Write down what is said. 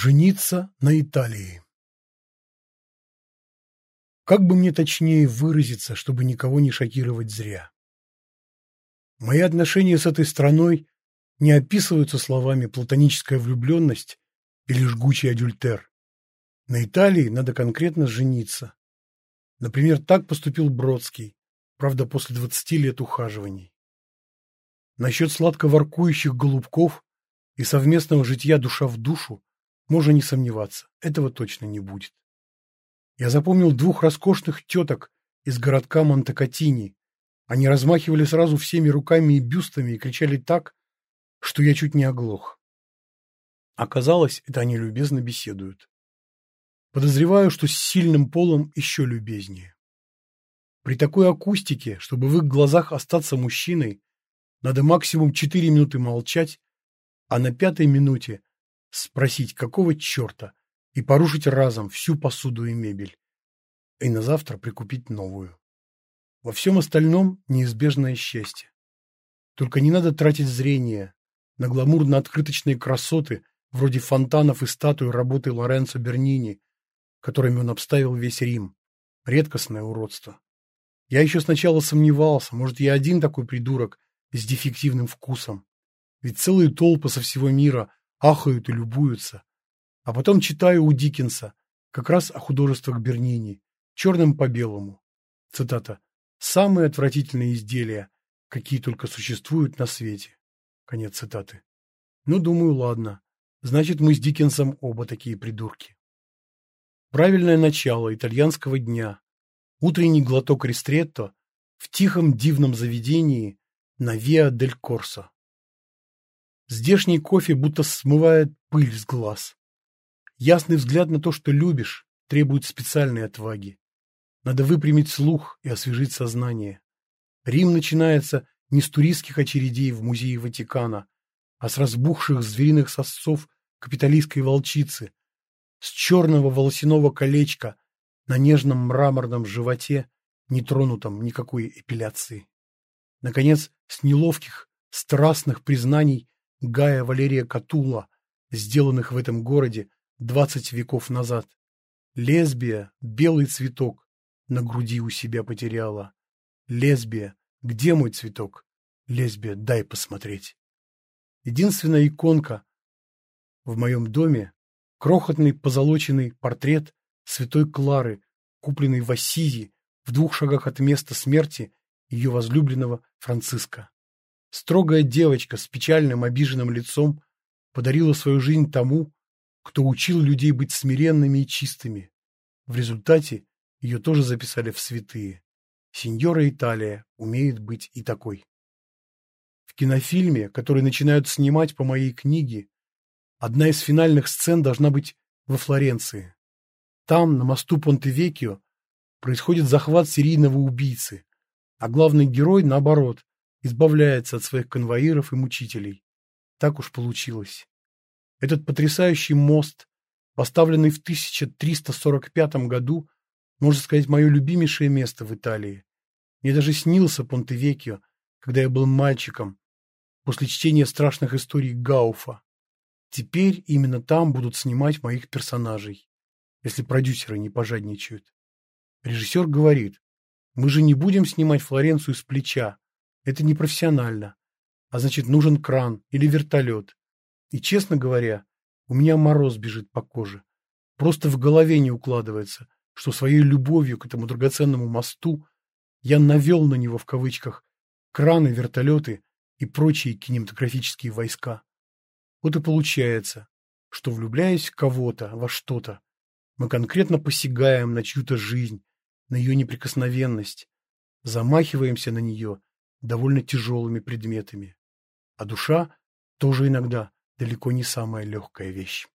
Жениться на Италии. Как бы мне точнее выразиться, чтобы никого не шокировать зря? Мои отношения с этой страной не описываются словами «платоническая влюбленность» или «жгучий адюльтер». На Италии надо конкретно жениться. Например, так поступил Бродский, правда, после 20 лет ухаживаний. Насчет сладко воркующих голубков и совместного житья душа в душу можно не сомневаться, этого точно не будет. Я запомнил двух роскошных теток из городка Монтекатини. Они размахивали сразу всеми руками и бюстами и кричали так, что я чуть не оглох. Оказалось, это они любезно беседуют. Подозреваю, что с сильным полом еще любезнее. При такой акустике, чтобы в их глазах остаться мужчиной, надо максимум 4 минуты молчать, а на пятой минуте спросить, какого черта, и порушить разом всю посуду и мебель, и на завтра прикупить новую. Во всем остальном неизбежное счастье. Только не надо тратить зрение на гламурно-открыточные красоты, вроде фонтанов и статуй работы Лоренцо Бернини, которыми он обставил весь Рим. Редкостное уродство. Я еще сначала сомневался, может, я один такой придурок с дефективным вкусом. Ведь целые толпы со всего мира ахают и любуются. А потом читаю у Диккенса, как раз о художествах Бернини, черным по белому. Цитата. «Самые отвратительные изделия, какие только существуют на свете». Конец цитаты. Ну, думаю, ладно. Значит, мы с Диккенсом оба такие придурки. Правильное начало итальянского дня. Утренний глоток ристретто в тихом дивном заведении на Виа дель Корсо. Здешний кофе будто смывает пыль с глаз. Ясный взгляд на то, что любишь, требует специальной отваги. Надо выпрямить слух и освежить сознание. Рим начинается не с туристских очередей в музее Ватикана, а с разбухших звериных сосцов капиталистской волчицы, с черного волосяного колечка на нежном мраморном животе, не тронутом никакой эпиляции. Наконец, с неловких, страстных признаний Гая Валерия Катула, сделанных в этом городе двадцать веков назад. Лесбия, белый цветок, на груди у себя потеряла. Лесбия, где мой цветок? Лесбия, дай посмотреть. Единственная иконка в моем доме — крохотный позолоченный портрет святой Клары, купленный в Ассизи в двух шагах от места смерти ее возлюбленного Франциска. Строгая девочка с печальным обиженным лицом подарила свою жизнь тому, кто учил людей быть смиренными и чистыми. В результате ее тоже записали в святые. Сеньора Италия умеет быть и такой. В кинофильме, который начинают снимать по моей книге, одна из финальных сцен должна быть во Флоренции. Там, на мосту Понте-Векио, происходит захват серийного убийцы, а главный герой, наоборот, избавляется от своих конвоиров и мучителей. Так уж получилось. Этот потрясающий мост, поставленный в 1345 году, можно сказать, мое любимейшее место в Италии. Мне даже снился Понтевекио, когда я был мальчиком, после чтения страшных историй Гауфа. Теперь именно там будут снимать моих персонажей, если продюсеры не пожадничают. Режиссер говорит, мы же не будем снимать Флоренцию с плеча, это непрофессионально. А значит, нужен кран или вертолет. И, честно говоря, у меня мороз бежит по коже. Просто в голове не укладывается, что своей любовью к этому драгоценному мосту я навел на него в кавычках краны, вертолеты и прочие кинематографические войска. Вот и получается, что влюбляясь в кого-то, во что-то, мы конкретно посягаем на чью-то жизнь, на ее неприкосновенность, замахиваемся на нее довольно тяжелыми предметами. А душа тоже иногда далеко не самая легкая вещь.